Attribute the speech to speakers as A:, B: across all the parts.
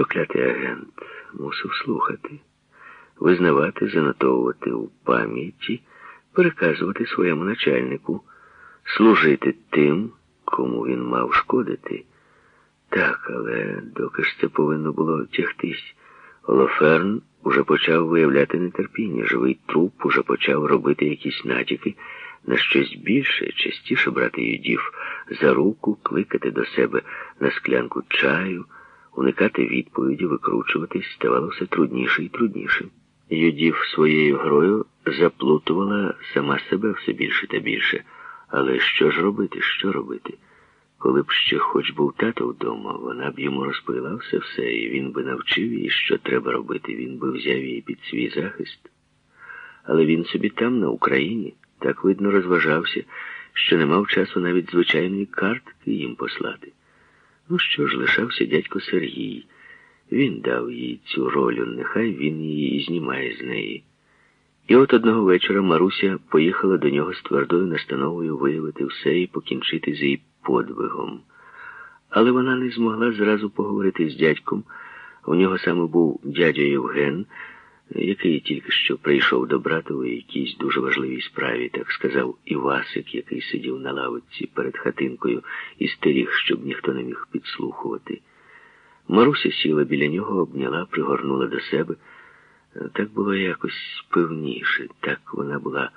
A: Проклятий агент мусив слухати, визнавати, занотовувати у пам'яті, переказувати своєму начальнику, служити тим, кому він мав шкодити. Так, але доки ж це повинно було тягтись. Олоферн уже почав виявляти нетерпіння. Живий труп уже почав робити якісь натяки на щось більше, частіше брати юдів за руку, кликати до себе на склянку чаю, уникати відповіді, викручуватись, ставало все трудніше і трудніше. Юдів своєю грою заплутувала сама себе все більше та більше. Але що ж робити, що робити? Коли б ще хоч був тато вдома, вона б йому розповіла все все, і він би навчив її, що треба робити, він би взяв її під свій захист. Але він собі там, на Україні, так видно розважався, що не мав часу навіть звичайної картки їм послати. Ну що ж, лишався дядько Сергій. Він дав їй цю роль, нехай він її і знімає з неї. І от одного вечора Маруся поїхала до нього з твердою настановою виявити все і покінчити з її подвигом. Але вона не змогла зразу поговорити з дядьком. У нього саме був дядя Євген, який тільки що прийшов до брата у якійсь дуже важливій справі, так сказав Івасик, який сидів на лавиці перед хатинкою і стеріг, щоб ніхто не міг підслухувати. Маруся сіла біля нього, обняла, пригорнула до себе. Так було якось певніше, так вона була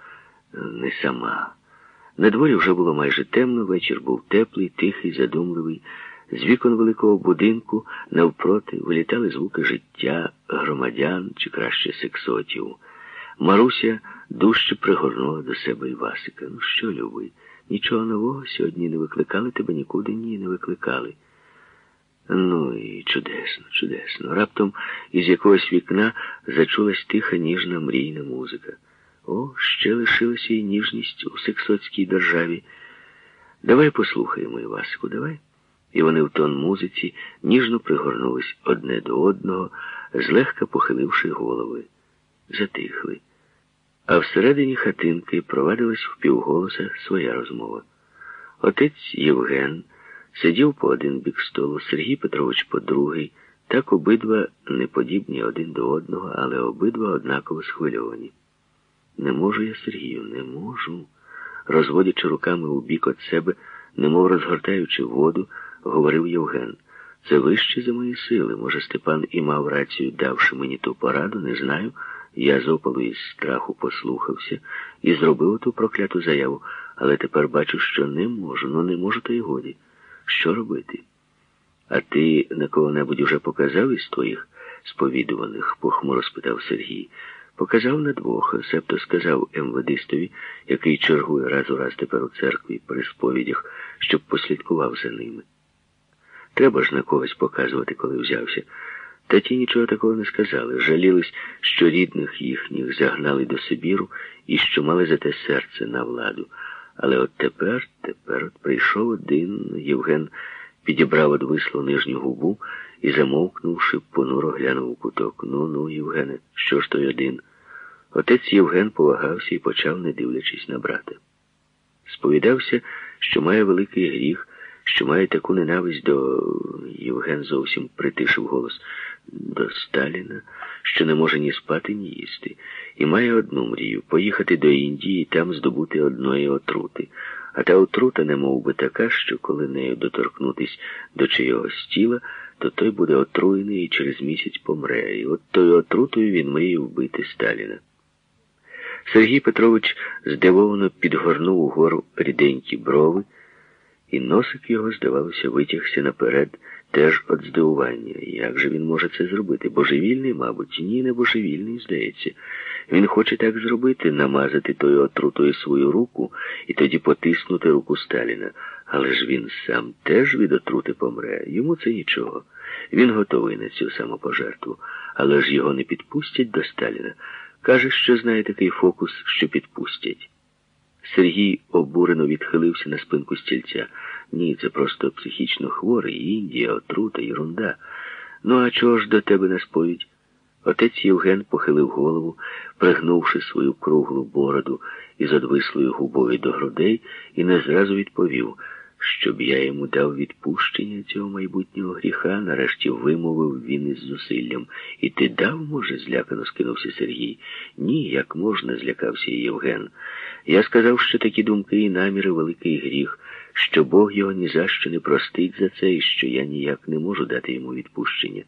A: не сама. На дворі вже було майже темно, вечір був теплий, тихий, задумливий. З вікон великого будинку навпроти вилітали звуки життя громадян чи краще сексотів. Маруся дужче пригорнула до себе Івасика. Ну що, любий, нічого нового сьогодні не викликали тебе нікуди, ні, не викликали. Ну і чудесно, чудесно. Раптом із якогось вікна зачулась тиха, ніжна мрійна музика. О, ще лишилася і ніжність у сексотській державі. Давай послухаємо, Івасику, давай. І вони в тон музиці ніжно пригорнулись одне до одного, злегка похиливши голови. Затихли. А всередині хатинки провадилась впівголоса своя розмова. Отець Євген сидів по один бік столу, Сергій Петрович по другий, так обидва неподібні один до одного, але обидва однаково схвильовані. Не можу я, Сергію, не можу. Розводячи руками у бік від себе, немов розгортаючи воду, говорив Євген. Це вище за мої сили. Може, Степан і мав рацію, давши мені ту пораду, не знаю. Я з опалу із страху послухався і зробив ту прокляту заяву, але тепер бачу, що не можу, ну не можу, то й годі. Що робити? А ти на кого-небудь уже показав із твоїх сповідуваних? похмуро спитав Сергій. Показав на двох, себто сказав МВДистові, який чергує раз у раз тепер у церкві при сповідях, щоб послідкував за ними. Треба ж на когось показувати, коли взявся. Та ті нічого такого не сказали. Жалілись, що рідних їхніх загнали до Сибіру і що мали за те серце на владу. Але от тепер, тепер от прийшов один Євген, підібрав одвислу нижню губу і, замовкнувши, понуро глянув у куток. Ну, ну, Євгене, що ж той один? Отець Євген повагався і почав, не дивлячись на брата. Сповідався, що має великий гріх, що має таку ненависть до Євген зовсім притишив голос до Сталіна, що не може ні спати, ні їсти, і має одну мрію поїхати до Індії і там здобути одної отрути. А та отрута не мов би така, що коли нею доторкнутись до чийогось тіла, то той буде отруєний і через місяць помре. І от тою отрутою він мріє вбити Сталіна. Сергій Петрович здивовано підгорнув угору ріденькі брови, і носик його, здавалося, витягся наперед теж від здивування. Як же він може це зробити? Божевільний, мабуть, ні, не божевільний, здається. Він хоче так зробити, намазати тою отрутою свою руку і тоді потиснути руку Сталіна. Але ж він сам теж від отрути помре. Йому це нічого. Він готовий на цю самопожертву, але ж його не підпустять до Сталіна. Каже, що знає такий фокус, що підпустять. Сергій обурено відхилився на спинку стільця. Ні, це просто психічно хворий, Індія, отрута, ерунда. Ну, а чого ж до тебе на сповідь? Отець Євген похилив голову, пригнувши свою круглу бороду із одвислою губою до грудей, і не зразу відповів, щоб я йому дав відпущення цього майбутнього гріха, нарешті вимовив він із зусиллям. І ти дав, може, злякано скинувся Сергій. Ні, як можна, злякався Євген. Я сказав, що такі думки і наміри великий гріх, що Бог його ні за що не простить за це, і що я ніяк не можу дати йому відпущення.